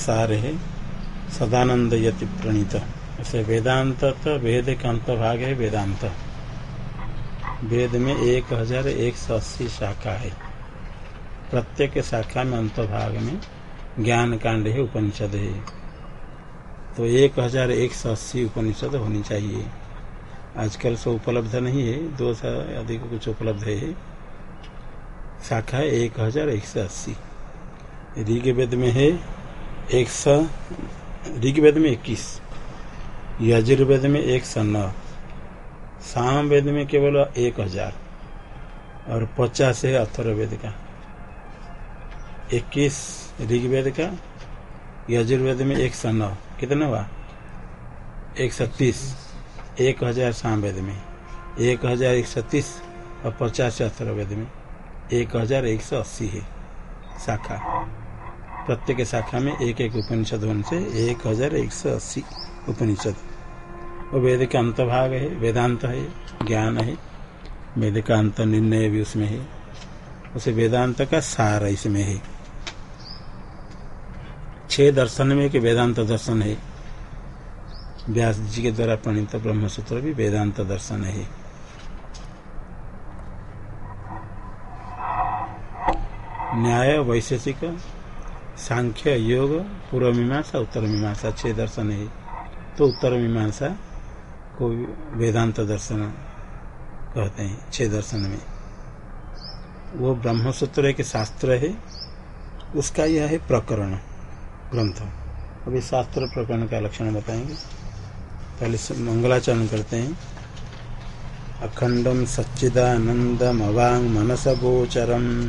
सार है। सदानंद यति प्रणीत। ऐसे वेदांत तो वेद का अंत भाग है, वेदांत। वेद में एक हज़ार एक सौ अस्सी शाखा है। प्रत्येक शाखा में अंत भाग में ज्ञान कांड है, उपनिषद है। तो एक हज़ार एक सौ अस्सी उपनिषद होनी चाहिए। आजकल सो उपलब्ध नहीं है, दो सौ अधिक कुछ उपलब्ध है। शाखा एक हज़ार एक सौ अस्सी। ऋग्वेद में है एक सौ, ऋग्वेद में इक्कीस, यजुर्वेद में एक सौ नौ साम वेद में केवल एक हज़ार, और पचास है अथर्वेद का। इक्कीस ऋग्वेद का, यजुर्वेद में एक सौ नौ, कितना हुआ? एक सौ तीस, एक हज़ार सामवेद में, एक हज़ार एक सौ तीस, और पचास अथर्वेद में, एक हज़ार एक सौ अस्सी है, शाखा। प्रत्येक शाखा में एक एक उपनिषद होने से एक हज़ार एक सौ अस्सी उपनिषद। वो वेद का अंत भाग है, वेदांत है, ज्ञान है, वेद का अंत निर्णय भी उसमें है। उसे वेदांत का सार इसमें है। छह दर्शन में एक वेदांत दर्शन है। व्यास जी के द्वारा प्रणीत ब्रह्म सूत्र भी वेदांत दर्शन है। न्याय वैशेषिक सांख्य, योग, पूर्व मीमांसा, उत्तर मीमांसा, छह दर्शन है। तो उत्तर मीमांसा को वेदांत दर्शन कहते हैं, छह दर्शन में। वो ब्रह्म सूत्र एक शास्त्र है। उसका यह है प्रकरण, ग्रंथ। अभी शास्त्र प्रकरण का लक्षण बताएँगे। पहले मंगलाचरण करते हैं। अखंडम सच्चिदानंदम अवांग मनस गोचरम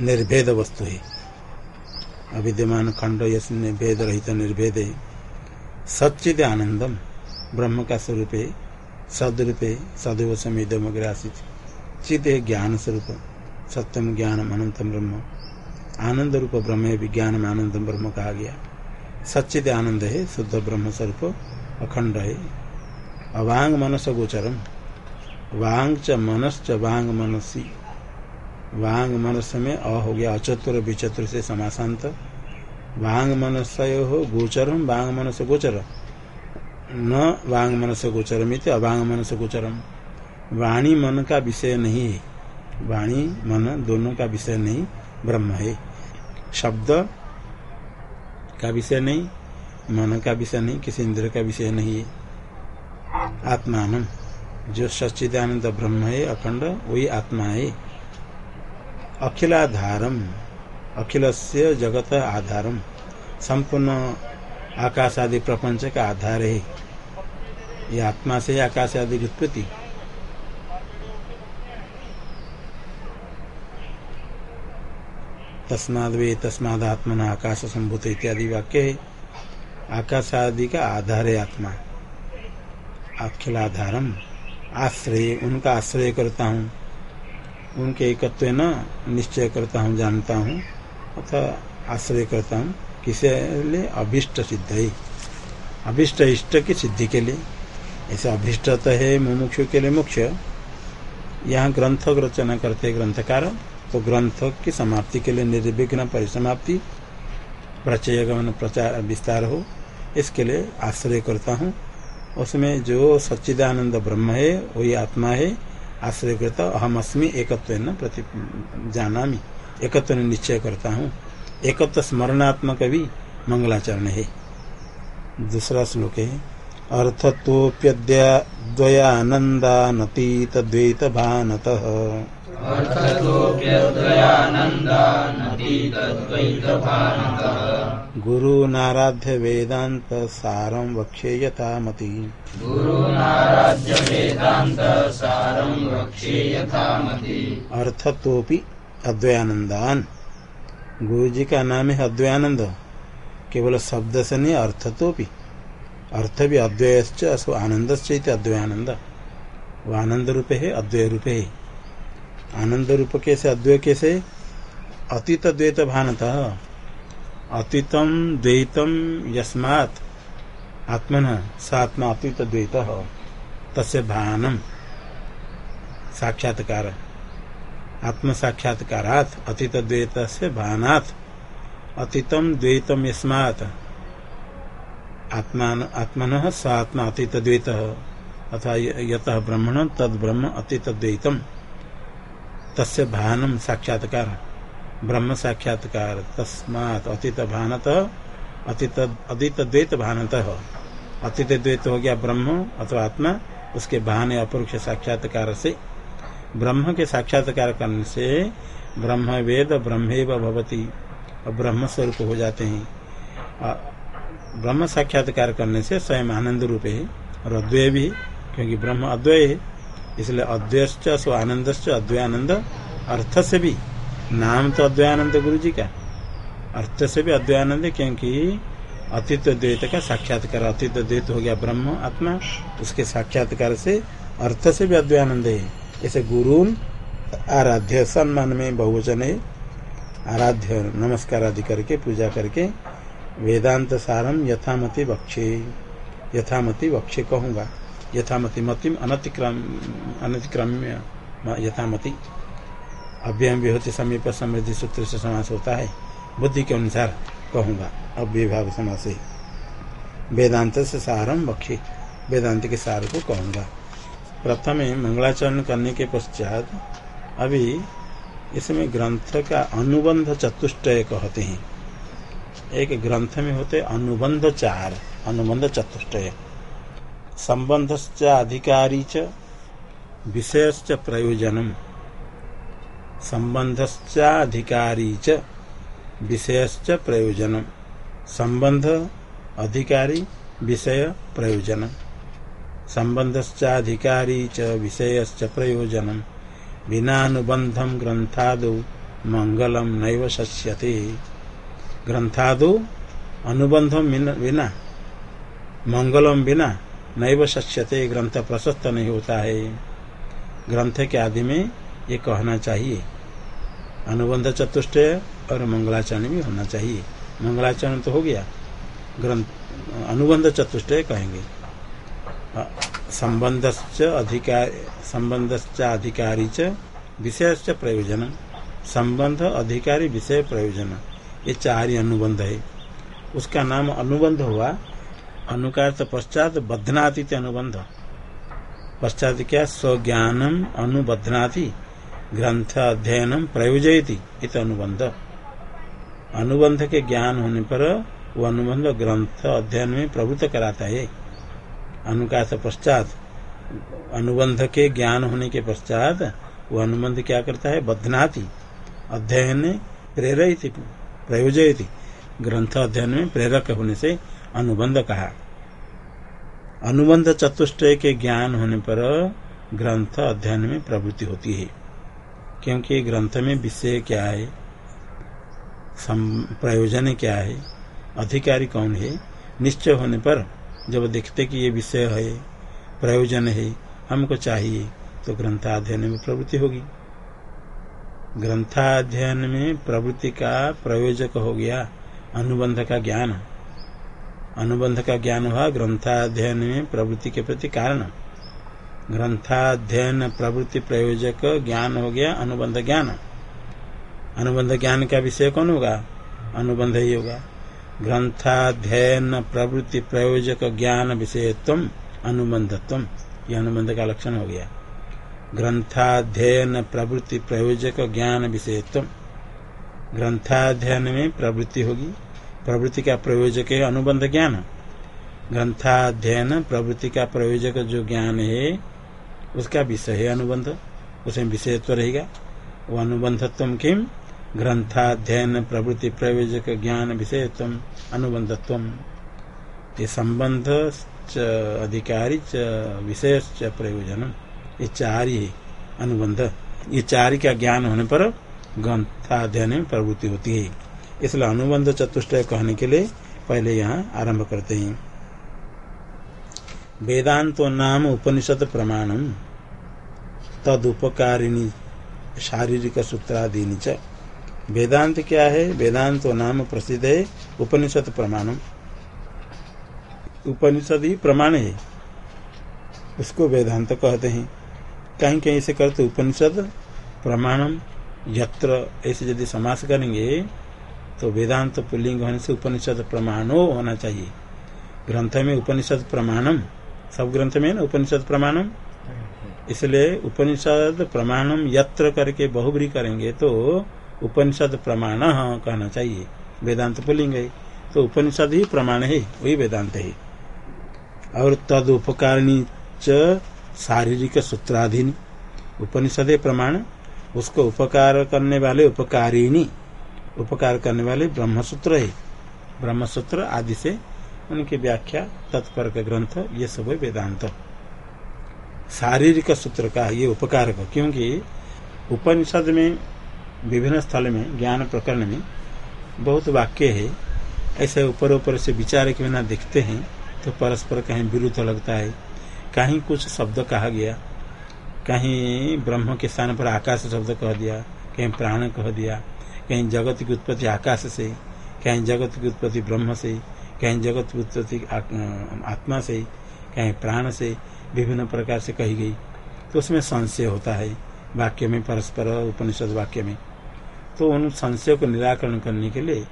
निर्भेद वस्तु है। अविद्यमान खंड भेद रहित निर्भेद है। सच्चिद आनंदम ब्रह्म का स्वरूप है। सदरूप है, सदैव समेदम चिद ज्ञान स्वरूप। सत्यम ज्ञान अनंतम ब्रह्म। आनंद रूप ब्रह्म है विज्ञान में आनंद ब्रह्म कहा गया। सच्चिद आनंद है, शुद्ध ब्रह्म स्वरूप, अखंड है। अवांग मनस गोचरम वांग च मनस च मनसी। वांग मनस में अ हो गया, अचतुर विचतुर से समासांत। वांग मनस हो गोचरम, वांग मनस गोचर। न वांग मनस गोचरम इत, अवांग मनस गोचरम। वाणी मन का विषय नहीं है। वाणी, मन दोनों का विषय नहीं, ब्रह्म है। शब्द का विषय नहीं, मन का विषय नहीं, किसी इंद्र का विषय नहीं है। आत्मान जो सच्चिदानंद ब्रह्म है, अखंड, वही आत्मा है। अखिलाधारम अखिल से जगत आधारम। संपूर्ण आकाश आदि प्रपंच का आधार है। ये आत्मा से आकाश आदि की उत्पत्ति तस्माद वे तस्माद आत्मा आकाश संभूत इत्यादि वाक्य है। आकाश आदि का आधार है आत्मा। अखिलाधारम। आश्रय, उनका आश्रय करता हूँ। उनके एकत्व न निश्चय करता हूँ, जानता हूँ अथवा आश्रय करता हूँ। किसे लिए अभिष्ट सिद्ध है। अभिष्ट इष्ट की सिद्धि के लिए। ऐसे अभिष्ट तो है मुमुक्षु के लिए मुख्य। यहाँ ग्रंथ रचना करते ग्रंथकार। तो ग्रंथ की समाप्ति के लिए निर्विघ्न परिसमाप्ति, प्रचय गमन प्रचार विस्तार हो। इसके लिए आश्रय करता हूँ। उसमें जो सच्चिदानंद ब्रह्म है, वही आत्मा है। आश्रय करता अहम अस्मी एकत्व न प्रति जाना एकत्व निश्चय करता हूँ। एकत्व स्मरणात्मक भी मंगलाचरण है। दूसरा श्लोक है अर्थत्वप्यद्वयानन्दानतीत द्वैतभानत गुरुनाराध्य वेदांत सारं वक्षे यथामति। गुरुनाराध्य वेदांत सारं वक्षे यथामति। अर्थत्वपि अद्वयानंदान गुरु जी का नाम है अद्वयानंद केवल शब्द से नहीं अर्थ तो भी अर्थ भी अद्वय आनंद अद्वयानंद वो आनंद रूप है अद्वय रूप है। आनंद रूप कैसे अद्वय कैसे? अतीत द्वैत भानता। अतीतम द्वैतम यस्मात्। आत्मन, सात्मा अतीत द्वैत। तस्य भानम। साक्षात्कार। आत्म साक्षात्कारात अतीत द्वैत से भानात। अतीतम द्वैतम यस्मात्। आत्मान, आत्मन, सात्मा अतीत द्वैत। अथा यत ब्रह्मण, तद ब्रह्म अतीत द्वैतम। तस्य भानम, साक्षात्कार। ब्रह्म साक्षात्कार तस्मात अतीत भानत अतीत अतीत द्वैत भानत अतीत द्वैत हो गया ब्रह्म अथवा आत्मा, उसके भान अपरोक्ष साक्षात्कार से। ब्रह्म के साक्षात्कार करने से ब्रह्म वेद ब्रह्म भवती, और ब्रह्म स्वरूप हो जाते हैं। ब्रह्म साक्षात्कार करने से स्वयं आनंद रूप है, और अद्वय भी क्योंकि ब्रह्म अद्वय है, इसलिए अद्वैश्च स्व आनंद अद्वयानंद अर्थ से भी। नाम तो अद्वयानंद गुरु जी का। अर्थ से भी अद्वयानंद क्योंकि अतीत द्वैत का साक्षात्कार, अतीत द्वैत हो गया ब्रह्म, आत्मा, उसके साक्षात्कार से अर्थ से भी अद्वयानंद है। ऐसे गुरु आराध्य सम्मान में बहुवचन है। आराध्य नमस्कार आदि करके, पूजा करके वेदांत सारम यथामति बक्षे यथामति बक्षे कहूँगा। यथामति मतिम अनतिक्रम अनतिक्रम्य यथामति अव्ययम विहोति समीप समृद्धि सूत्र से समास होता है। बुद्धि के अनुसार कहूँगा। अव्यभाव समास वेदांत से सारम बक्षी वेदांत के सार को कहूँगा। प्रथम मंगलाचरण करने के पश्चात अभी इसमें ग्रंथ का अनुबंध चतुष्टय कहते हैं। एक ग्रंथ में होते अनुबंध चार। अनुबंध चतुष्टय। संबंधश्च अधिकारी च, विषयश्च प्रयोजनम। संबंधश्च अधिकारी च विषयश्च प्रयोजनम। संबंध अधिकारी, विषय प्रयोजन संबंधश्चाधिकारी च विषयश्च प्रयोजनम। बिनानुबंधम ग्रंथादो मंगलम नैव शस्यते ग्रंथादो अनुबंधम बिना मंगलम बिना नैव सच्यते ग्रंथ प्रशस्त नहीं होता है। ग्रंथ के आदि में ये कहना चाहिए। अनुबंध चतुष्ट और मंगलाचरण भी होना चाहिए। मंगलाचरण तो हो गया। ग्रंथ, अनुबंध चतुष्ट कहेंगे। संबंध अधिकार संबंध अधिकारी च विषय प्रयोजन संबंध अधिकारी विषय प्रयोजन। ये चार ही अनुबंध है। उसका नाम अनुबंध हुआ। अनुकार तो पश्चात बद्धनाति अनुबंध। पश्चात क्या? स्वज्ञानम अनुबद्धनाति। ग्रंथ अध्ययन प्रयोजयती इत अनुबंध अनुबंध के ज्ञान होने पर वो अनुबंध ग्रंथ अध्ययन में प्रवृत्त कराता है। अनुकाश पश्चात अनुबंध के ज्ञान होने के पश्चात वो अनुबंध क्या करता है? बद्धनाति अध्ययन प्रेरित प्रयोजयती। ग्रंथ अध्ययन में प्रेरक होने से अनुबंध कहा। अनुबंध चतुष्टय के ज्ञान होने पर ग्रंथ अध्ययन में प्रवृत्ति होती है। क्योंकि ग्रंथ में विषय क्या है? प्रयोजन क्या है? अधिकारी कौन है? निश्चय होने पर जब देखते कि ये विषय है, प्रयोजन है, हमको चाहिए तो ग्रंथाध्ययन में प्रवृत्ति होगी। ग्रंथाध्ययन में प्रवृत्ति का प्रयोजक हो गया अनुबंध का ज्ञान। अनुबंध का ज्ञान हुआ ग्रंथाध्ययन में प्रवृत्ति के प्रति कारण। ग्रंथाध्ययन प्रवृत्ति प्रयोजक ज्ञान हो गया, अनुबंध ज्ञान। अनुबंध ज्ञान का विषय कौन होगा? अनुबंध ही होगा। ग्रंथाध्ययन प्रवृत्ति प्रयोजक ज्ञान विषयत्व, अनुबंधत्व। यह अनुबंध का लक्षण हो गया। ग्रंथाध्ययन प्रवृत्ति प्रयोजक ज्ञान विषयत्व। ग्रंथाध्ययन में प्रवृत्ति होगी। प्रवृत्ति का प्रयोजक है अनुबंध ज्ञान। ग्रंथाध्ययन प्रवृत्ति का प्रयोजक जो ज्ञान है उसका विषय है अनुबंध। उसमें विषयत्व रहेगा। वो अनुबंधत्व किम? ग्रंथाध्ययन, प्रवृत्ति प्रयोजक, ज्ञान विषयत्व अनुबंधत्व ये संबंध अधिकारी विषय प्रयोजन ये चार ही अनुबंध। ये चार का ज्ञान होने पर ग्रंथाध्ययन में प्रवृत्ति होती है। इसलिए अनुबंध चतुष्टय कहने के लिए पहले यहाँ आरंभ करते हैं। वेदांतो नाम उपनिषद प्रमाणम तदुपकारिणी शारीरिक सूत्रादि च। वेदांत क्या है? वेदांत नाम प्रसिद्ध है, उपनिषद प्रमाणम उपनिषद ही प्रमाण है। उसको वेदांत कहते हैं। कहीं कहीं से करते उपनिषद प्रमाणम यत्र, ऐसे यदि समास करेंगे तो वेदांत पुल्लिंग होने से उपनिषद प्रमाणो होना चाहिए। ग्रंथ में उपनिषद प्रमाणम सब ग्रंथ में ना उपनिषद प्रमाणम। इसलिए उपनिषद प्रमाणम यत्र करके बहुबरी करेंगे तो उपनिषद प्रमाण कहना चाहिए। वेदांत पुलिंग है। तो उपनिषद ही प्रमाण है, वही वेदांत है। और तद उपकारिणी च शारीरिक सूत्राधीन। उपनिषद प्रमाण, उसको उपकार करने वाले उपकारिणी। उपकार करने वाले ब्रह्मसूत्र है। ब्रह्मसूत्र आदि से उनकी व्याख्या तत्पर ग्रंथ, ये सब है वेदांत। शारीरिक सूत्र का ये उपकार क्योंकि उपनिषद में, विभिन्न स्थल में, ज्ञान प्रकरण में बहुत वाक्य है। ऐसे ऊपर ऊपर से विचार के बिना देखते हैं तो परस्पर कहीं विरुद्ध लगता है। कहीं कुछ शब्द कहा गया, कहीं ब्रह्म के स्थान पर आकाश शब्द कह दिया, कहीं प्राण कह दिया, कहीं जगत की उत्पत्ति आकाश से, कहीं जगत की उत्पत्ति ब्रह्म से कहीं जगत उत्पत्ति आत्मा से, कहीं प्राण से विभिन्न प्रकार से कही गई तो उसमें संशय होता है वाक्य में, परस्पर उपनिषद वाक्य में। तो उन संशय को निराकरण करने के लिए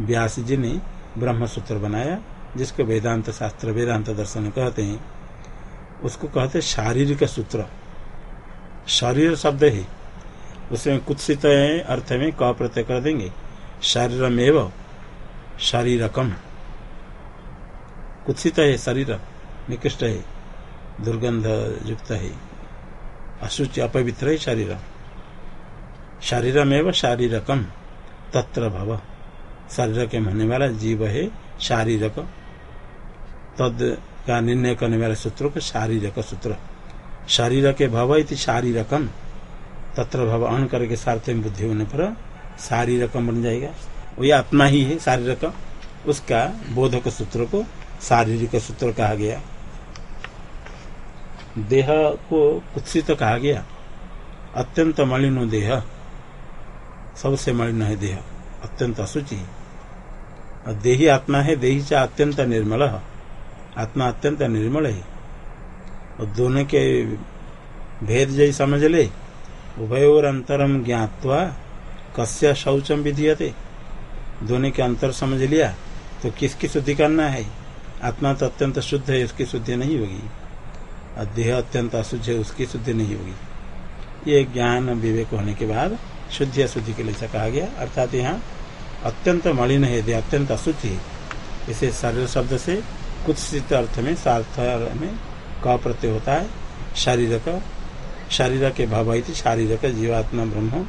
व्यास जी ने ब्रह्म सूत्र बनाया, जिसको वेदांत शास्त्र, वेदांत दर्शन कहते हैं। उसको कहते शारीरिक सूत्र। शरीर शब्द है। उसमें कुत्सित अर्थ में क प्रत्यय कर देंगे। शरीरमेव शारीरकम। कुत्सित है शरीर, निकृष्ट है, दुर्गंध युक्त है, अशुचि अपवित्र है शरीर। शारीरमेव शारीरकम तत्र भव। शरीर के होने वाला जीव है शारीरक। तद का निर्णय करने वाले सूत्र को शारीरक सूत्र। शरीर के भव इति शारीरकम तत्र भव अन करके सार्थ में बुद्धि होने पर शारीरकम बन जाएगा। वही आत्मा ही है शारीरक। उसका बोधक सूत्र को शारीरिक सूत्र कहा गया। देह को कुत्सित कहा गया। अत्यंत मलिन देह। सबसे मलिन है देह। अत्यंत असुचि देही आत्मा है, देही से अत्यंत निर्मल। आत्मा अत्यंत निर्मल है। और दोनों के भेद जय समझ ले उभयोर अंतरम ज्ञातवा कस्य शौचम विधीयते। दोनों के अंतर समझ लिया तो किसकी शुद्धि करना है? आत्मा तो अत्यंत शुद्ध है, उसकी शुद्धि नहीं होगी। और देह अत्यंत अशुद्ध है, उसकी शुद्धि नहीं होगी। ये ज्ञान विवेक होने के बाद शुद्धि अशुद्धि के लिए कहा गया। अर्थात यहाँ अत्यंत मलिन है देह अत्यंत अशुद्ध है, इसे शरीर शब्द से कुछ अर्थ में, सार्थ में क प्रत्यय होता है। शारीरक शारीर के भाव शारीरक जीवात्मा ब्रह्म,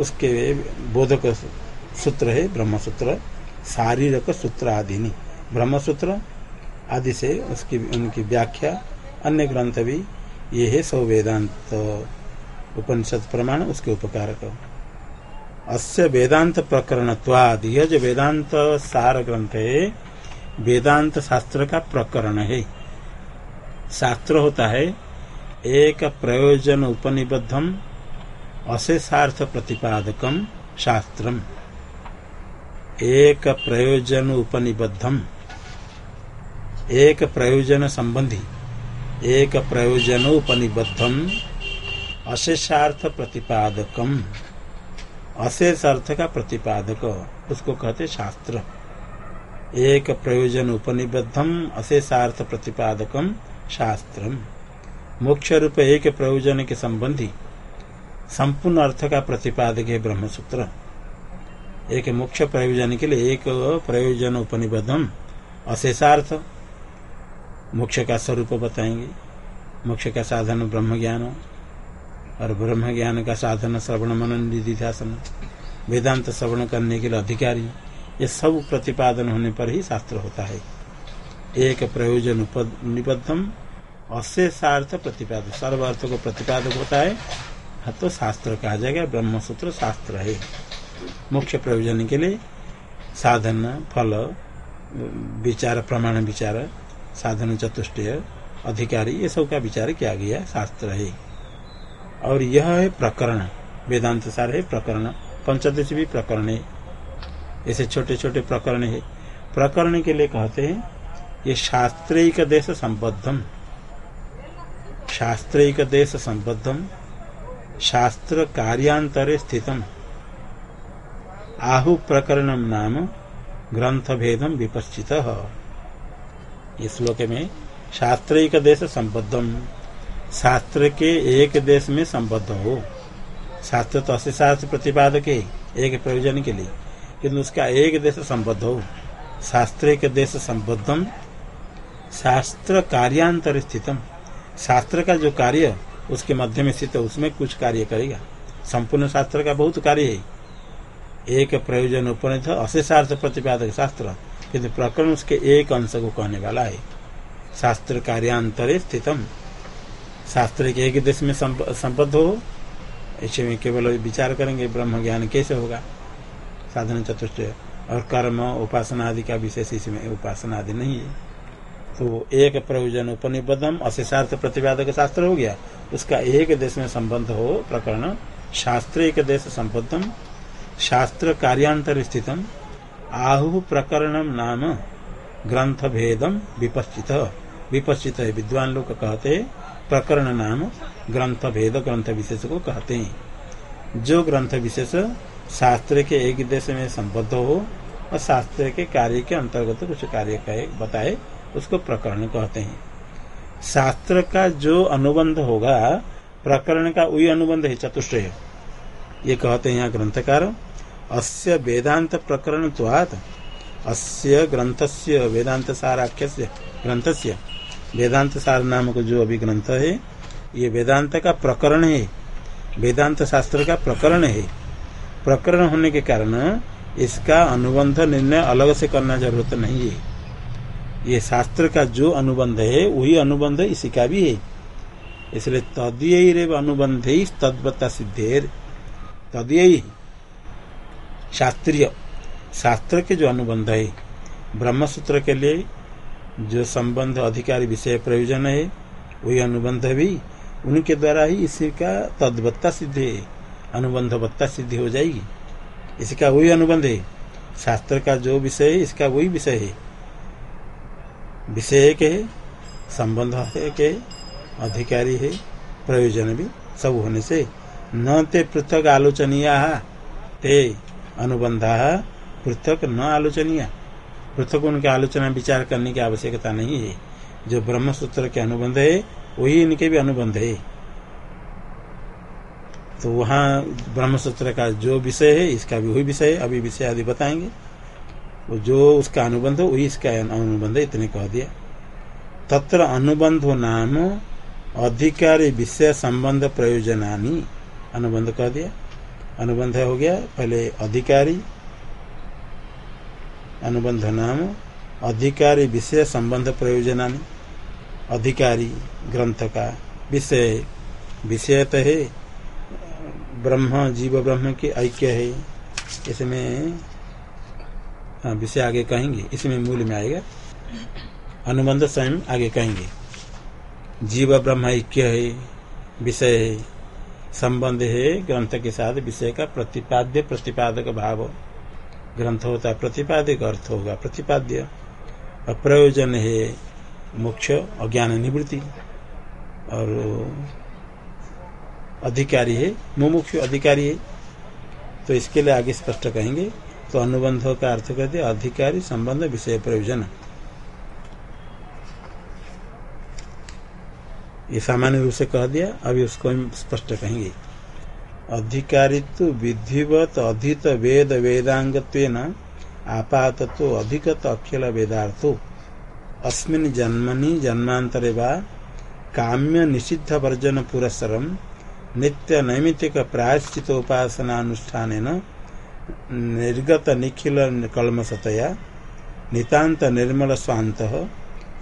उसके बोधक सूत्र है ब्रह्म सूत्र शारीरक सूत्र आदि ब्रह्म सूत्र आदि से उसकी, उनकी व्याख्या अन्य ग्रंथ भी ये है सौ वेदांत उपनिषद प्रमाण, उसके उपकार अस्य वेदांत प्रकरण यह जो वेदांत सार ग्रंथ है, वेदांत शास्त्र का प्रकरण है। शास्त्र होता है, एक प्रयोजन उपनिबद्धम अशेषार्थ प्रतिपादकम शास्त्रम। एक प्रयोजन उपनिबद्धम। एक प्रयोजन संबंधी, एक प्रयोजन प्रयोजनोपनिबद्धम अशेषार्थ प्रतिपादकम अशेष अर्थ का प्रतिपादक, उसको कहते शास्त्र। एक प्रयोजन उपनिबद्धम अशेषार्थ प्रतिपादकम शास्त्रम मोक्ष रूप एक प्रयोजन के संबंधी, संपूर्ण अर्थ का प्रतिपादक है ब्रह्मसूत्र। एक मुख्य प्रयोजन के लिए एक प्रयोजन उपनिबद्धम अशेषार्थ मोक्ष का स्वरूप बताएँगे। मोक्ष का साधन ब्रह्म ज्ञान और ब्रह्म ज्ञान का साधन श्रवण मनन निधिध्यासन वेदांत श्रवण करने के लिए अधिकारी ये सब प्रतिपादन होने पर ही शास्त्र होता है। एक प्रयोजन निबद्धम अशेषार्थ प्रतिपादक सर्व अर्थ को प्रतिपादक होता है। हाँ, तो शास्त्र कहा जाएगा ब्रह्म सूत्र शास्त्र है। मुख्य प्रयोजन के लिए साधन फल विचार प्रमाण विचार साधन चतुष्टय अधिकारी, ये सब का विचार किया गया शास्त्र है। और यह है प्रकरण, वेदांत सार है प्रकरण, पंचदश भी प्रकरण है। ऐसे छोटे छोटे प्रकरण है। प्रकरण के लिए कहते हैं, ये शास्त्रिक देश संबद्धम। शास्त्रिक देश संबद्धम, शास्त्र कार्यांतरे स्थितम। आहु प्रकरण नाम ग्रंथ भेदम विपश्चित। इस श्लोक में शास्त्रिक देश संबद्धम। शास्त्र के एक देश में संबद्ध हो। शास्त्र तो अस्य शास्त्र प्रतिपादक है, एक प्रयोजन के लिए, किंतु उसका एक देश संबद्ध हो। शास्त्रिक देश संबद्धम, शास्त्र कार्यांतर स्थितम। शास्त्र का जो कार्य, उसके मध्य में स्थित उसमें कुछ कार्य करेगा। संपूर्ण शास्त्र का बहुत कार्य है। एक प्रयोजन उपनिध अशेषार्थ प्रतिपादक शास्त्र किन्तु प्रकरण उसके एक अंश को कहने वाला है। शास्त्र कार्यांतरे स्थितम। शास्त्र के एक देश में संबद्ध हो। ऐसे में केवल विचार करेंगे, ब्रह्म ज्ञान कैसे होगा? साधन चतुष्ट। और कर्म, उपासना आदि का विशेष इसमें उपासना आदि नहीं है। तो एक प्रयोजन उपनिबद्धम, अशेषार्थ प्रतिपादक शास्त्र हो गया। उसका एक देश में संबंध हो, प्रकरण शास्त्र एक देश संबद्धम। शास्त्र कार्यांतर स्थित आहु प्रकरण नाम ग्रंथ भेदम विपश्चित। विपश्चित है विद्वान लोग कहते प्रकरण नाम ग्रंथ भेद ग्रंथ विशेष को कहते हैं। जो ग्रंथ विशेष शास्त्र के एक देश में संबद्ध हो और शास्त्र के कार्य के अंतर्गत कुछ कार्य का बताए, उसको प्रकरण कहते हैं। शास्त्र का जो अनुबंध होगा, प्रकरण का वही अनुबंध है चतुष्टय ये कहते हैं यहाँ ग्रंथकार अस्य वेदांत प्रकरण त्वात अस्य ग्रंथस्य वेदांत साराख्य ग्रंथस्य वेदांत सार नामक जो अभी ग्रंथ है। ये वेदांत का प्रकरण है। वेदांत शास्त्र का प्रकरण है प्रकरण होने के कारण इसका अनुबंध निर्णय अलग से करना ज़रूरत नहीं है। ये शास्त्र का जो अनुबंध है, वही अनुबंध इसी का भी है। इसलिए तदीय अनुबंध ही तद्वता सिद्धेर। तदीय शास्त्रीय। शास्त्र के जो अनुबंध है ब्रह्म सूत्र के लिए जो संबंध अधिकारी विषय प्रयोजन है, वही अनुबंध भी उनके द्वारा ही इसी का तद्वत्ता सिद्ध है अनुबंध बत्ता सिद्धि हो जाएगी। इसका वही अनुबंध है। शास्त्र का जो विषय है, इसका वही विषय है। विषय के संबंध है के अधिकारी है, प्रयोजन भी सब होने से। न ते पृथक आलोचनीय ते अनुबंधा पृथक न आलोचनीय। पृथक उनके आलोचना विचार करने की आवश्यकता नहीं है। जो ब्रह्म सूत्र के अनुबंध है, वही इनके भी अनुबंध है। तो वहाँ ब्रह्म सूत्र का जो विषय है, इसका भी वही विषय अभी विषय आदि बताएँगे। वो जो उसका अनुबंध हो वही इसका अनुबंध इतने कह दिया। तत्र अनुबंध नाम अधिकारी विषय संबंध प्रयोजनानी, अनुबंध कह दिया। अनुबंध हो गया। पहले अधिकारी अनुबंध नाम अधिकारी विषय संबंध प्रयोजना अधिकारी ग्रंथ का विषय विषय तो है ब्रह्म जीव ब्रह्म के ऐक्य है। इसमें हाँ, विषय आगे कहेंगे इसमें मूल में आएगा। अनुबंध स्वयं आगे कहेंगे। जीव ब्रह्म ऐक्य है विषय है संबंध है, ग्रंथ के साथ विषय का प्रतिपाद्य, प्रतिपादक भाव। ग्रंथ होता है प्रतिपादिक अर्थ होगा प्रतिपाद्य। प्रयोजन है मुख्य अज्ञान, निवृत्ति। और अधिकारी है, मुमुक्ष अधिकारी है। तो इसके लिए आगे स्पष्ट कहेंगे तो अनुबंध का अर्थ करते अधिकारी संबंध विषय प्रयोजन। ये सामान्य रूप से कह दिया, अभी उसको हम स्पष्ट कहेंगे। अधिकारित्व विधिवत अधित वेद वेदांग आपात अधिकत अखिल वेदार्थो। अस्मिन जन्मनि जन्मांतरे वा काम्य निषिद्ध वर्जन पुरस्सरम नित्य नैमित्तिक प्रायश्चित उपासनानुष्ठान निर्गत निखिल कलमसतया नितांत निर्मल स्वांत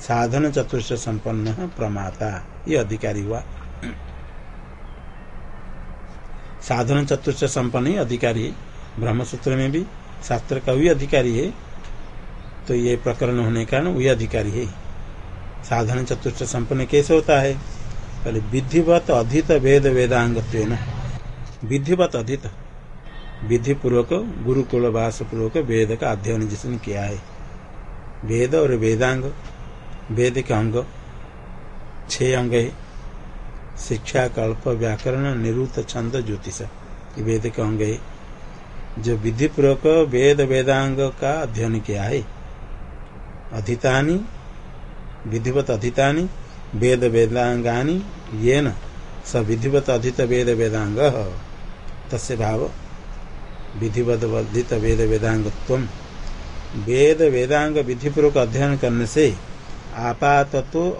साधन चतुर्थ संपन्न प्रमाता। ये अधिकारी हुआ। साधन चतुर्थ संपन्न ही अधिकारी ब्रह्मसूत्र में भी शास्त्र का भी अधिकारी है। तो ये प्रकरण होने का वही अधिकारी है। साधन चतुर्थ संपन्न कैसे होता है? पहले विधिवत अधित वेद वेदांग विधिवत अधित। विधि पूर्वक गुरुकुल वास पूर्वक वेद का अध्ययन जिसने किया है। वेद और वेदांग वेद का अंग, छह अंग है। शिक्षा, कल्प, व्याकरण, निरुत, छंद, ज्योतिष। वेद का अंग है। जो विधि पूर्वक वेद, वेदांग का अध्ययन किया है। अधितानी, विधिवत अधितानी, वेद, वेदांगानी ये न स विधिवत अधित वेद, वेदांग। तस्य भाव, विधिवत वर्धित वेद वेदांग वेद, वेदांग विधिपूर्वक अध्ययन करने से आपात तो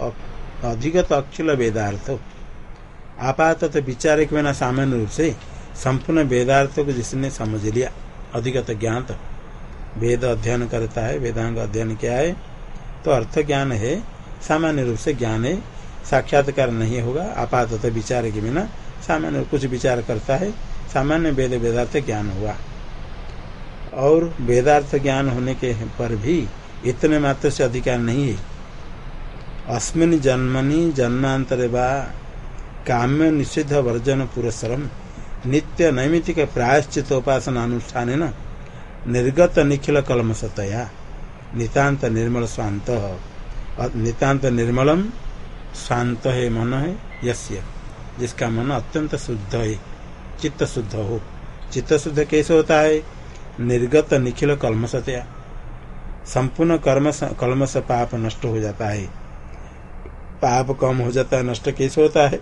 अधिगत अखिल वेदार्थ। आपात तो विचार के बिना सामान्य रूप से संपूर्ण वेदार्थ को जिसने समझ लिया, अधिगत ज्ञात वेद अध्ययन करता है, वेदांग अध्ययन क्या है तो अर्थ ज्ञान है, सामान्य रूप से ज्ञान है, साक्षात्कार नहीं होगा आपात तो विचार के बिना सामान्य कुछ विचार करता है, सामान्य वेद वेदार्थ ज्ञान हुआ। और वेदार्थ ज्ञान होने के पर भी इतने मात्र से अधिकार नहीं है। अस्मिन जन्मनि जन्मांतर काम्य निषिद्ध वर्जन पुरस्सरम नित्य नैमितिक प्रायश्चित उपासना अनुष्ठान निर्गत निखिल कलमसतया नितांत निर्मल शांत नितांत निर्मलम शांत है मन है, यस्य। जिसका मन अत्यंत शुद्ध है चित्त शुद्ध हो। चित्त शुद्ध कैसे होता है? निर्गत निखिल कलमसतया संपूर्ण कर्म कलमस पाप नष्ट हो जाता है। पाप कम हो जाता है, नष्ट कैसे होता है?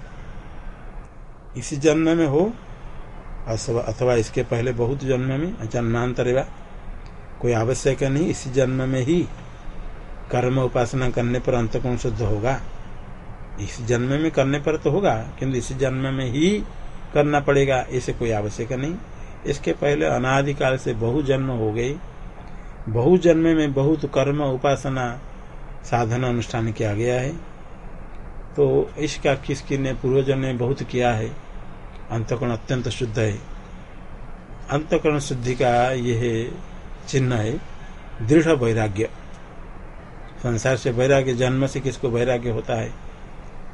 इसी जन्म में हो, अथवा इसके पहले बहुत जन्म में, जन्मांतर कोई आवश्यक नहीं, इसी जन्म में ही कर्म उपासना करने पर अंत कौन शुद्ध होगा। इस जन्म में करने पर तो होगा, किंतु इस जन्म में ही करना पड़ेगा, ऐसे कोई आवश्यक नहीं। इसके पहले अनादिकाल से बहु जन्म हो गए। बहु जन्म में बहुत कर्म उपासना साधन अनुष्ठान किया गया है। तो इसका किसकी ने पूर्व जन्म में बहुत किया है। अंतकरण अत्यंत शुद्ध है। अंतकरण शुद्धि का यह चिन्ह है, दृढ़ वैराग्य। संसार से वैराग्य, जन्म से किसको वैराग्य होता है?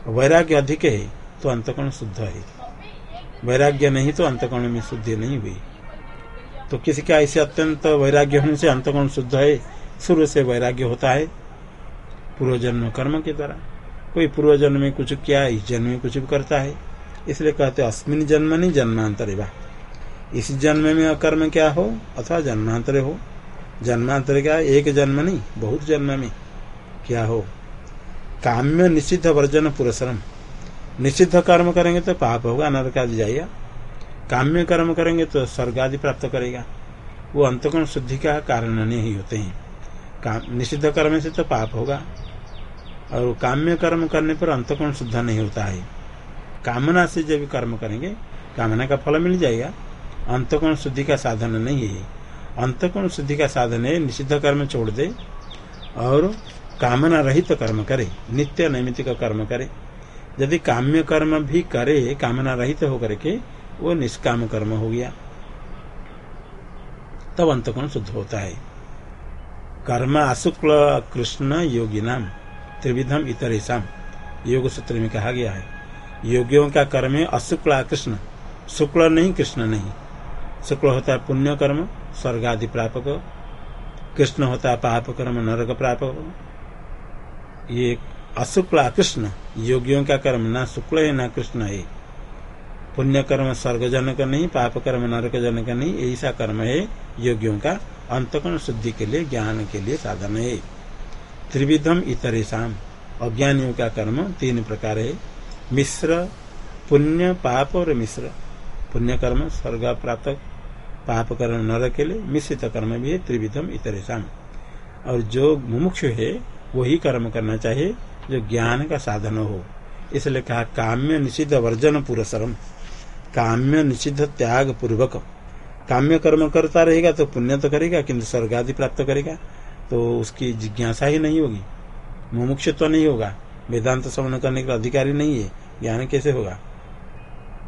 वैराग्य अधिक है तो अंतकरण शुद्ध है। वैराग्य नहीं तो अंतकरण में शुद्धि नहीं हुई। तो किसी का ऐसे अत्यंत वैराग्य होने से अंतकरण शुद्ध है? शुरू से वैराग्य होता है, पूर्वजन्म कर्म के द्वारा। कोई पूर्व जन्म में कुछ किया, इस जन्म में कुछ भी करता है। इसलिए कहते अस्मिन जन्म नहीं जन्मांतर इस जन्म में अकर्म क्या हो, अथवा जन्मांतर हो? जन्मांतर क्या, एक जन्म नहीं, बहुत जन्म में क्या हो? काम्य निषिद्ध वर्जन पुरस्म निषिद्ध कर्म करेंगे तो पाप होगा नरक आदि जाएगा। काम्य कर्म करेंगे तो स्वर्ग आदि प्राप्त करेगा। वो अंतकोण शुद्धि का कारण नहीं होते हैं। निषिद्ध कर्म से तो पाप होगा। और काम्य कर्म करने पर अंतकोण शुद्ध नहीं होता है। कामना से जब कर्म करेंगे, कामना का फल मिल जाएगा। अंतकोण शुद्धि का साधन नहीं है। अंतकोण शुद्धि का साधन है, निषिद्ध कर्म छोड़ दे और कामना रहित तो कर्म करे, नित्य नैमित्तिक कर्म करे। यदि काम्य कर्म भी करे, कामना रहित तो होकर के, वो निष्काम कर्म हो गया। तब अंतकोण शुद्ध होता है। कर्म अशुक्ल कृष्ण योगी नाम त्रिविधम इतरेशम। योग सूत्र में कहा गया है। योगियों का कर्म है अशुक्ल कृष्ण। शुक्ल नहीं, कृष्ण नहीं। शुक्ल होता है पुण्य कर्म स्वर्ग आदि प्रापक। कृष्ण होता है पाप कर्म नरक प्रापक। ये अशुक्ल कृष्ण। योगियों का कर्म ना शुक्ल है, ना कृष्ण है। पुण्य कर्म स्वर्ग जनक नहीं पाप कर्म नरक जनक नहीं। ऐसा कर्म है योगियों का अंतकरण शुद्धि के लिए, ज्ञान के लिए साधन है। त्रिविधम इतरेशम अज्ञानियों का कर्म, तीन प्रकार है। मिश्र, पुण्य, पाप और मिश्र। पुण्य कर्म स्वर्ग प्राप्त पाप कर्म नर के लिए मिश्रित कर्म भी है, त्रिविधम इतरेशम और जो मुमुक्षु है, वही कर्म करना चाहिए जो ज्ञान का साधन हो। इसलिए कहा, काम्य निषिद्ध वर्जन पुरस्म काम्य निषिद्ध त्याग पूर्वक काम्य कर्म करता रहेगा तो पुण्य तो करेगा, किंतु स्वर्ग आदि प्राप्त करेगा। तो उसकी जिज्ञासा ही नहीं होगी। मुमुक्षुत्व तो नहीं होगा। वेदांत श्रवण करने का अधिकारी नहीं है। ज्ञान कैसे होगा?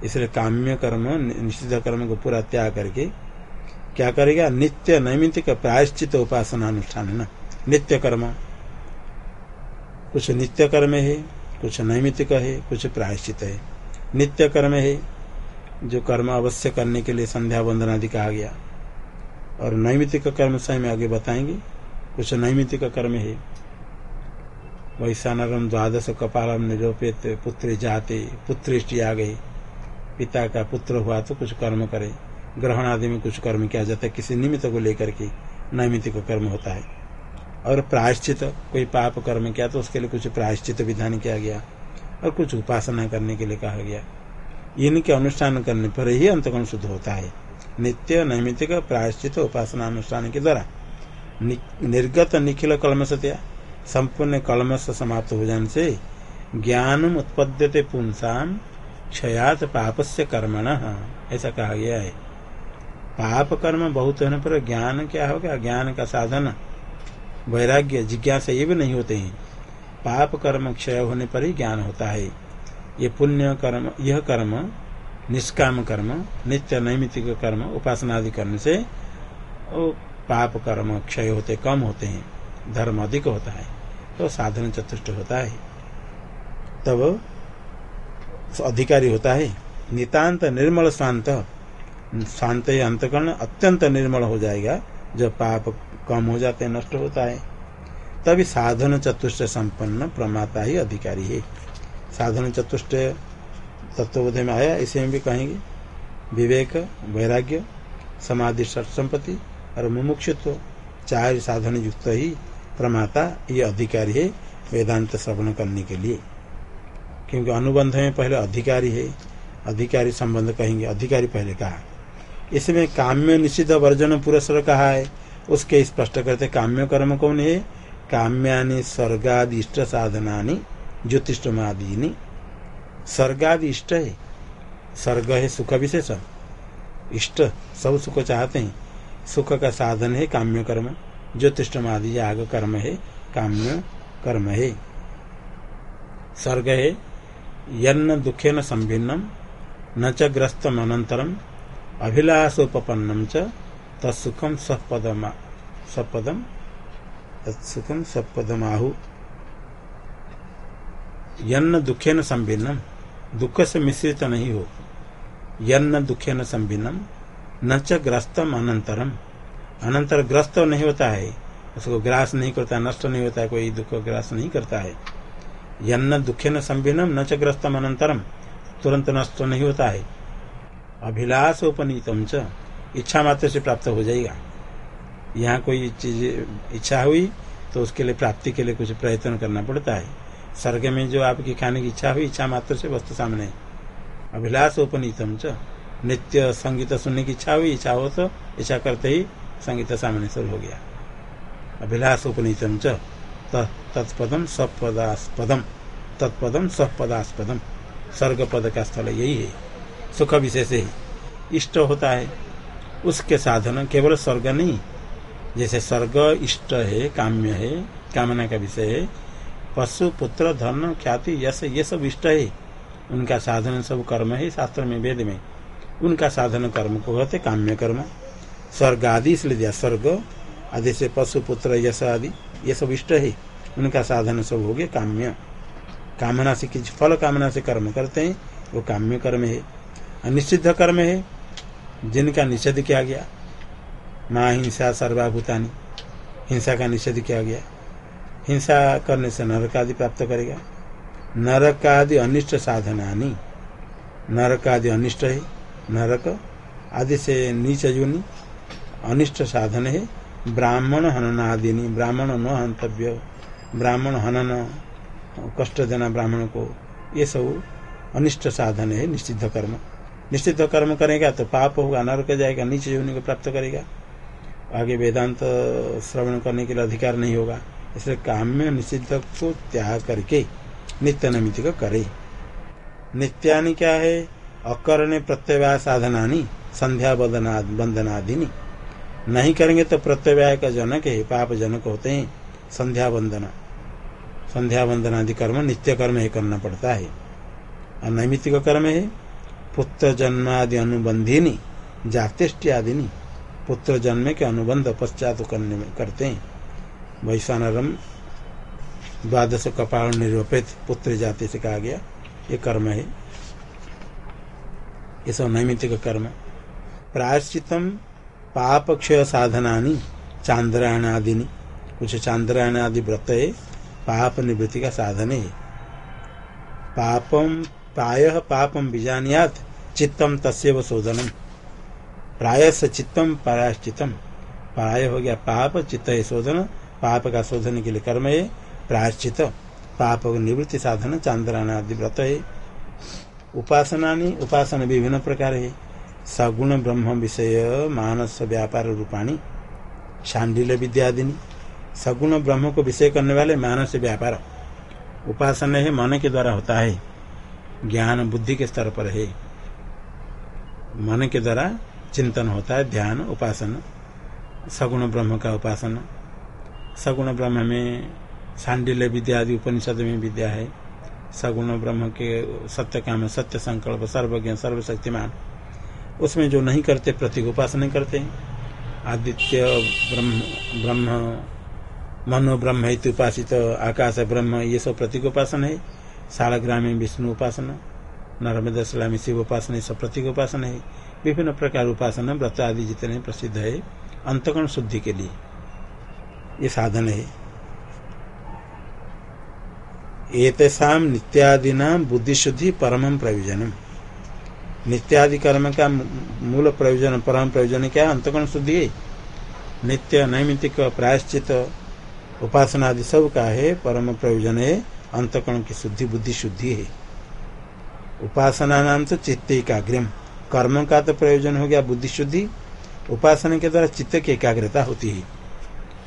इसलिए काम्य कर्म निषिद्ध कर्म को पूरा त्याग करके क्या करेगा? नित्य नैमित्तिक प्रायश्चित उपासना अनुष्ठान है ना? नित्य कर्म। कुछ नित्य कर्म है, कुछ नैमित्तिक है, कुछ प्रायश्चित है। नित्य कर्म है, जो कर्म अवश्य करने के लिए संध्या वंदन आदि कहा गया। और नैमित्तिक कर्म स्वयं आगे बताएँगे। कुछ नैमित्तिक कर्म है। वैशानरम, द्वादश कपालम, निरूपित पुत्र जाते पुत्र आ गए पिता का पुत्र हुआ तो कुछ कर्म करे। ग्रहण आदि में कुछ कर्म किया जाता है। किसी निमित्त को लेकर के नैमित्तिक कर्म होता है। और प्रायश्चित, कोई पाप कर्म किया तो उसके लिए कुछ प्रायश्चित विधान किया गया और कुछ उपासना करने के लिए कहा गया। इनके अनुष्ठान करने पर ही अंतगुण शुद्ध होता है। नित्य, नैमित्तिक, प्रायश्चित उपासना अनुष्ठान के द्वारा। निर्गत निखिल कलमसत्या, संपूर्ण कलमस समाप्त हो जाने से ज्ञान उत्पद्यते पुंसाम, क्षयात पाप से कर्मण, ऐसा कहा गया है। पाप कर्म बहुत होने पर ज्ञान क्या होगा? ज्ञान का साधन, वैराग्य, जिज्ञासा ये भी नहीं होते हैं। पाप कर्म क्षय होने पर ही ज्ञान होता है। ये पुण्य कर्म, यह कर्म, निष्काम कर्म, नित्य नैमित्तिक कर्म उपासना आदि करने से पाप कर्म क्षय होते कम होते हैं, धर्म अधिक होता है तो साधन चतुष्ट होता है। तब अधिकारी होता है, नितांत निर्मल शांत शांत अंतकरण अत्यंत निर्मल हो जाएगा, जब पाप कम हो जाते हैं, नष्ट होता है। तभी साधन चतुष्ट संपन्न प्रमाता ही अधिकारी है। साधन चतुष्ट तत्वबोध में आया, इसे में भी कहेंगे। विवेक, वैराग्य, समाधि संपत्ति और मुमुक्षुत्व चार साधन युक्त ही प्रमाता, ये अधिकारी है वेदांत श्रवण करने के लिए। क्योंकि अनुबंध में पहले अधिकारी है, अधिकारी संबंध कहेंगे, अधिकारी पहले कहा। इसमें काम्य निषिद्ध वर्जन पुरस्कार कहा है, उसके स्पष्ट करते काम्य कर्म कौन है? काम्यानि स्वर्गादि इष्ट साधना ज्योतिषमादि स्वर्गादि है स्वर्ग है सुख विशेष। इष्ट, सब सुख चाहते हैं। सुख का साधन है, काम्य कर्म। ज्योतिषमादि याग कर्म है, काम्य कर्म है। स्वर्ग है, यन्न दुखे न संभिन्नम, न च ग्रस्तम अनंतरम अभिलाषोपन्नम च तत्सुखम सपदम सपदम तत्सुखम सपदम आहु। यन्न दुखे न संभिन्नम, दुख से मिश्रित नहीं हो। यन्न दुखे न संभिन्नम न च ग्रस्तम अनंतरम। अनंतर ग्रस्त नहीं होता है। उसको ग्रास नहीं करता, नष्ट नहीं होता है, कोई दुख ग्रास नहीं करता है। यन्न दुखे न संभिन्नम न च ग्रस्तम अनंतरम। तुरंत नष्ट नहीं होता है। अभिलाष उपनीतम च। इच्छा मात्र से प्राप्त हो जाएगा। यहाँ कोई चीज़, इच्छा हुई तो उसके लिए प्राप्ति के लिए कुछ प्रयत्न करना पड़ता है। स्वर्ग में जो आपकी खाने की इच्छा हुई, इच्छा मात्र से वस्तु सामने। अभिलाष उपनीतम च। नित्य संगीत सुनने की इच्छा हुई, इच्छा हो तो इच्छा करते ही संगीत सामने शुरू हो गया। अभिलाष उपनीतम च। तत्पदम सपदास्पदम। तत्पदम सपदास्पदम। स्वर्ग पद का स्थल यही है। सुख विशेष ही। इष्ट होता है। उसके साधन केवल स्वर्ग नहीं। जैसे स्वर्ग इष्ट है, काम्य है, कामना का विषय है। पशु, पुत्र, धन, ख्याति, यश, ये सब इष्ट है। उनका साधन सब कर्म है, शास्त्र में, वेद में। उनका साधन कर्म को कहते काम्य कर्म। स्वर्ग आदि, इसलिए दिया स्वर्ग। आदि से पशु, पुत्र, यश आदि, ये सब इष्ट है। उनका साधन सब हो गया काम्य। कामना से किसी फल कामना से कर्म करते हैं, वो काम्य कर्म है। निषिद्ध कर्म है, जिनका निषेध किया गया। माँ हिंसा सर्वाभूतानी, हिंसा का निषेध किया गया। हिंसा करने से नरक आदि प्राप्त करेगा। नरक आदि अनिष्ट साधनानी। नरक आदि अनिष्ट है। नरक, आदि से नीच जुनी अनिष्ट साधन है ब्राह्मण हनन आदि नहीं ब्राह्मण न हंतव्य, ब्राह्मण हनन, कष्ट देना ब्राह्मण को, ये सब अनिष्ट साधन है निषिद्ध कर्म। निश्चित कर्म करेगा तो पाप होगा, नरक जाएगा, नीचे होने को प्राप्त करेगा। आगे वेदांत श्रवण करने के लिए अधिकार नहीं होगा, इसलिए काम्य निषिद्ध को त्याग करके नित्य नमित करे। नित्यानि क्या है? अकरणे प्रत्यवाय साधना संध्या बंधनादि नहीं करेंगे तो प्रत्यवाय का जनक है, पाप जनक होते हैं संध्या वंदना संध्या वंदन आदि कर्म नित्य कर्म ही करना पड़ता है। और नैमित्तिक कर्म है, पुत्र जन्म आदि अनुबंधी जातिष्ट आदि पुत्र जन्म के अनुबंध पश्चात करने में करते हैं। वैश्वानरम द्वादश कपाल निरूपित पुत्र जाति से कहा गया, ये कर्म है। ये सब नैमित्तिक कर्म। प्रायश्चितम पाप क्षय साधना चांद्रायण आदि कुछ चांद्रायण आदि व्रत है पाप निवृत्ति का साधन। है पापम प्राय पापम बीजानियात चित्तम तस्व शोधनम प्राय से चित्तम प्रायश्चितम प्राय हो गया पाप, चित्त है शोधन। पाप का शोधन के लिए कर्म है प्रायश्चित पाप निवृत्ति साधन चांद्रायण आदि व्रत। है उपासना उपासना विभिन्न प्रकार है। सगुण ब्रह्म विषय, मानस व्यापार रूपाणी शांडिल विद्यादिनी। सगुण ब्रह्म को विषय करने वाले मानस व्यापार। उपासना है, मन के द्वारा होता है। ज्ञान बुद्धि के स्तर पर है। मन के द्वारा चिंतन होता है, ध्यान, उपासना। सगुण ब्रह्म का उपासना। सगुण ब्रह्म में सांडिल्य विद्या आदि उपनिषद में विद्या है। सगुण ब्रह्म के सत्य काम सत्य संकल्प, सर्वज्ञ, सर्वशक्तिमान। उसमें जो नहीं करते प्रतीक उपासना करते। आदित्य ब्रह्म ब्रह्म, मनो ब्रह्म उपासित, आकाश ब्रह्म, ये सब प्रतीक उपासना है। सालग्राम विष्णु उपासना, नर्मदा शिला में शिव उपासना सब प्रतीक उपासना है। विभिन्न प्रकार उपासना व्रत आदि जितने प्रसिद्ध है अंतकरण शुद्धि के लिए। ये साधन है। एतेषा नित्यादिना बुद्धि शुद्धि परम प्रयोजनम। नित्यादि कर्म का मूल प्रयोजन, परम प्रयोजन क्या अंतकरण शुद्धि नित्य, नैमित्तिक, प्रायश्चित, उपासना आदि सब का है, परम प्रयोजन है। अंतकरण की शुद्धि, बुद्धि शुद्धि है। उपासना नाम तो चित्त एकाग्रम। कर्म का तो प्रयोजन हो गया बुद्धि शुद्धि। उपासना के द्वारा चित्त की एकाग्रता होती है।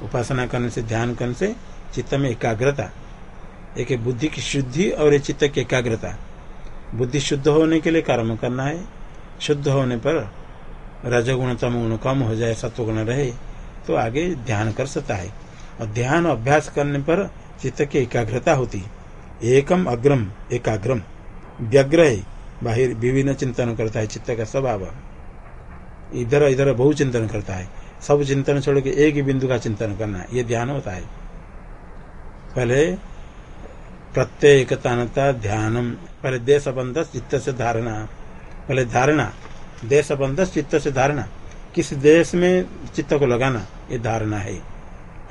उपासना करने से, ध्यान करने से चित्त में एकाग्रता। एक बुद्धि की शुद्धि और चित्त की एकाग्रता। बुद्धि शुद्ध होने के लिए कर्म करना है। शुद्ध होने पर रजगुण तम गुण कम हो जाए, सत्वगुण रहे तो आगे ध्यान कर सकता है। और ध्यान अभ्यास करने पर चित्त की एकाग्रता होती। एकम अग्रम, एकाग्रम। व्यग्र है बाहर विभिन्न चिंतन करता है, चित्त का स्वभाव। इधर इधर बहु चिंतन करता है। सब चिंतन छोड़ के एक ही बिंदु का चिंतन करना, ये ध्यान होता है। पहले प्रत्येकता ध्यानम। पहले देश बंध चित्त से धारणा। पहले धारणा। देश बंध चित्त से धारणा। किस देश में चित्त को लगाना, ये धारणा है।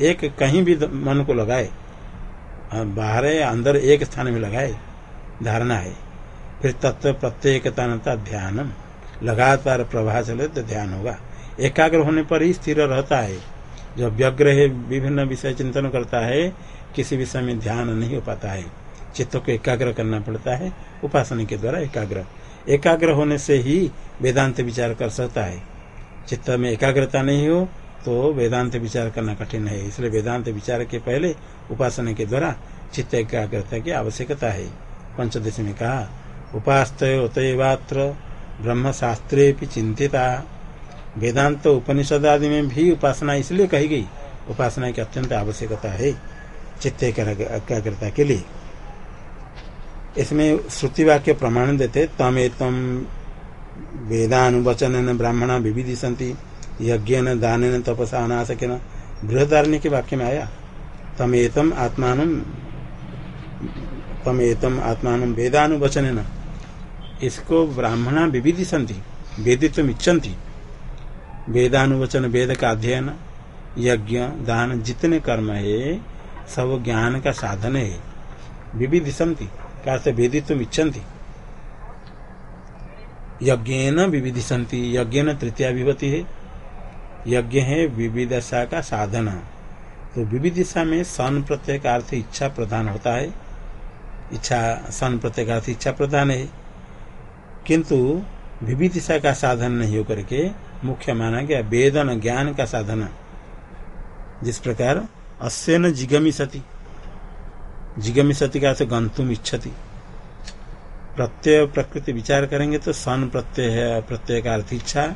एक कहीं भी मन को लगाए बाहर अंदर एक स्थान में लगाए, धारणा है। फिर तत्व प्रत्येकता ध्यानम। लगातार प्रवाह चले तो ध्यान होगा। एकाग्र होने पर ही स्थिर रहता है। जो व्यग्र है विभिन्न विषय चिंतन करता है, किसी विषय में ध्यान नहीं हो पाता है। चित्त को एकाग्र करना पड़ता है, उपासना के द्वारा एकाग्र। एकाग्र होने से ही वेदांत विचार कर सकता है। चित्त में एकाग्रता नहीं हो तो वेदांत विचार करना कठिन है। इसलिए वेदांत विचार के पहले उपासना के द्वारा चित्त एकाग्रता की आवश्यकता है। पंचदश में कहा, उपास्त ब्रह्म शास्त्रे चिंतिता। वेदांत तो उपनिषद आदि में भी उपासना इसलिए कही गई। उपासना की अत्यंत आवश्यकता है चित्त एकाग्रता के लिए। इसमें श्रुति वाक्य प्रमाण देते, तमेतम वेदानुवचन ब्राह्मणा विविधि संति यज्ञ न दान न तपसा अनाशक न बृहदारण्य के वाक्य में आया तम एतम आत्मान तम एतम आत्मान वेदानुवचन इसको ब्राह्मणा विविधि संति वेदित्व इच्छन्ति वेदानुवचन वेद का अध्ययन यज्ञ, दान, जितने कर्म है, सब ज्ञान का साधन है। विविधि संति का वेदित्व इच्छन्ति। यज्ञ न विविधि संति यज्ञ न तृतीय विभूति है। यज्ञ है विविधसा का साधन। तो विविधिशा में सन प्रत्यय का अर्थ इच्छा प्रधान होता है। इच्छा, सन प्रत्यय का अर्थ इच्छा प्रधान है। किंतु विविधिशा का साधन नहीं होकर के मुख्य माना गया वेदन, ज्ञान का साधन। जिस प्रकार अश्वेन जिगमी सती। जिगमी सती का गंतुम इच्छति। प्रत्यय प्रकृति विचार करेंगे तो सन प्रत्यय है, प्रत्यय का अर्थ इच्छा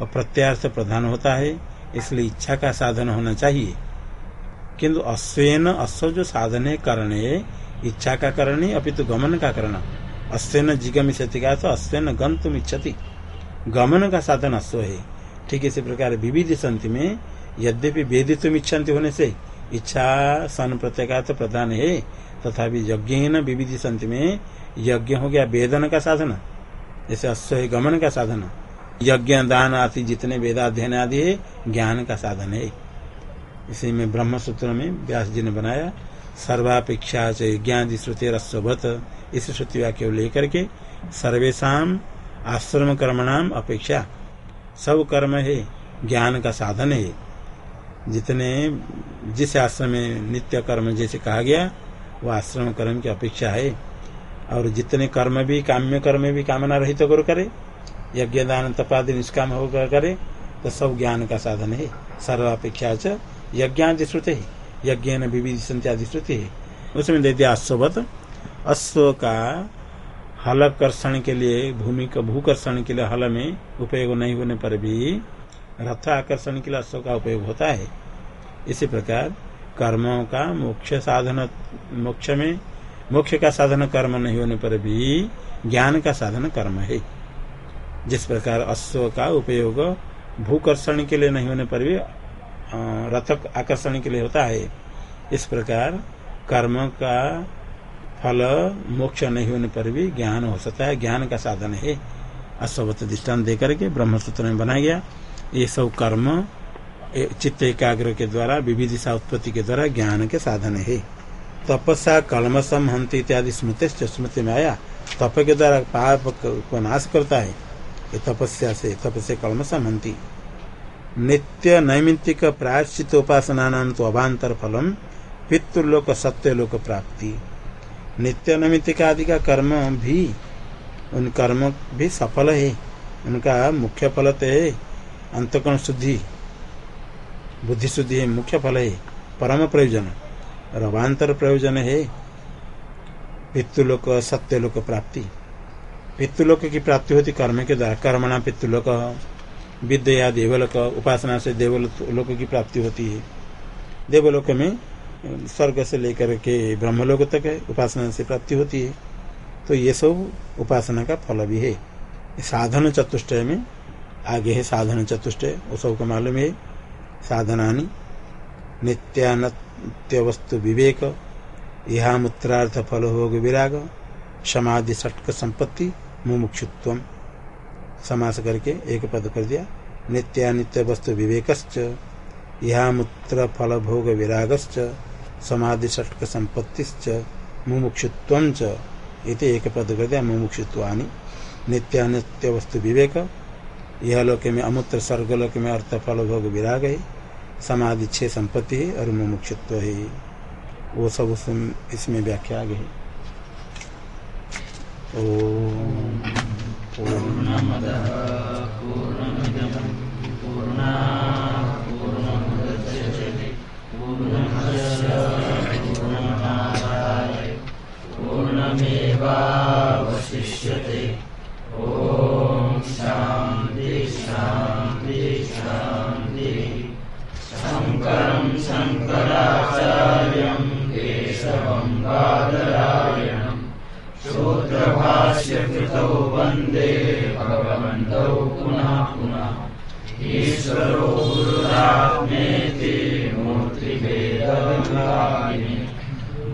और प्रत्यार्थ प्रधान होता है, इसलिए इच्छा का साधन होना चाहिए। किंतु अश्वेन अश्व जो साधन है, करण, इच्छा का करण, अपितु गमन का करण अश्वेन जिगमी सती का तो अश्वेन गंतुम इच्छति गमन का साधन अश्व है। ठीक इसी प्रकार विविध संति में यद्यपि वेदित इच्छन्ति होने से इच्छा सन प्रत्यय तो प्रधान है। तथा यज्ञ न विविधि संति में यज्ञ हो गया वेदन का साधन। जैसे अश्व है गमन का साधन। यज्ञ, दान आदि जितने वेदाध्ययन आदि है ज्ञान का साधन है। इसी में ब्रह्म सूत्र में व्यास जी ने बनाया, सर्वापेक्षा से यज्ञादि श्रुति रस्वत इस श्रुति वाक्य लेकर के सर्वेशा आश्रम कर्मणाम अपेक्षा सब कर्म है, ज्ञान का साधन है। जितने, जिस आश्रम में नित्य कर्म जैसे कहा गया, वो आश्रम कर्म की अपेक्षा है। और जितने कर्म भी, काम्य कर्म भी कामना रहित तो करो करे यज्ञ दान तपादि, निष्काम होकर करे तो सब ज्ञान का साधन है। सर्वापेक्षा च यज्ञादि श्रुति है। यज्ञ विविध संत्यादि श्रुति है। उसमें दे दिया अश्वत अश्व का हल कर्षण के लिए, भूमि का भूकर्षण के लिए हल में उपयोग नहीं होने पर भी रथ आकर्षण के लिए अश्व का उपयोग होता है। इसी प्रकार कर्मों का मोक्ष साधन, मोक्ष में, मोक्ष का साधन कर्म नहीं होने पर भी ज्ञान का साधन कर्म है। जिस प्रकार अश्व का उपयोग भूकर्षण के लिए नहीं होने पर भी रथ आकर्षण के लिए होता है, इस प्रकार कर्म का फल मोक्ष नहीं होने पर भी ज्ञान हो सकता है। ज्ञान का साधन है। अश्वत दृष्टान दे करके ब्रह्म सूत्र में बनाया गया। ये सब कर्म चित्त एकाग्र के द्वारा, विविधिशा उत्पत्ति के द्वारा ज्ञान के साधन है। तपस्या कलमसम हंत इत्यादि स्मृति स्मृति में आया। तप के द्वारा पाप को नाश करता है। ये तपस्या से, तपस्या कलमसम हंती नित्य नैमित्तिक प्रायश्चित उपासना तो अभांतर फलम, पितृलोक सत्यलोक प्राप्ति। नित्य नैमित्तिक आदि का कर्म भी, उन कर्म भी सफल है। उनका मुख्य फल तो है अंतकरण शुद्धि। बुद्धि शुद्धि है, मुख्य फल है, परम प्रयोजन। रवांतर प्रयोजन है पितृलोक, सत्यलोक प्राप्ति। पितृलोक की प्राप्ति होती कर्म के द्वारा। कर्मणा पितृलोक, विद्या देवलोक, उपासना से देवलोक की प्राप्ति होती है। देवलोक में स्वर्ग से लेकर के ब्रह्मलोक तक है, उपासना से प्राप्ति होती है। तो ये सब उपासना का फल भी है। साधन चतुष्टय में आगे है साधन चतुष्टय, वो सबको मालूम है। साधना नित्यानत्य वस्तु विवेक यहा मूत्रार्थ फल भोग विराग, समाधि षटक संपत्ति मुमुक्षुत्व समास करके एक पद कर दिया। नित्यानित्य वस्तु विवेक यहा मूत्र फल भोग विराग समाधि षटक संपत्ति मुमुक्षुत्व इति एक पद कर दिया मुमुक्षुत्वानी। नित्यानित्य वस्तु विवेक यह लोक में अमूत्र स्वर्गलोक में अर्थ फल भोग विराग। है समाधि छह संपत्ति है और मुमुक्षुत्व। है वो सब इसमें व्याख्या आगे। है पूर्णमेवावशिष्यते ॐ शान्ति शान्ति शान्ति। शङ्करं शङ्कराचार्यं केशवं बादरायणं। शूद्रभाष्यकृतौ वंदे भगवन्तौ पुनः पुनः। ईश्वरो गुरुरात्मेति मूर्तिभेदविभागिनि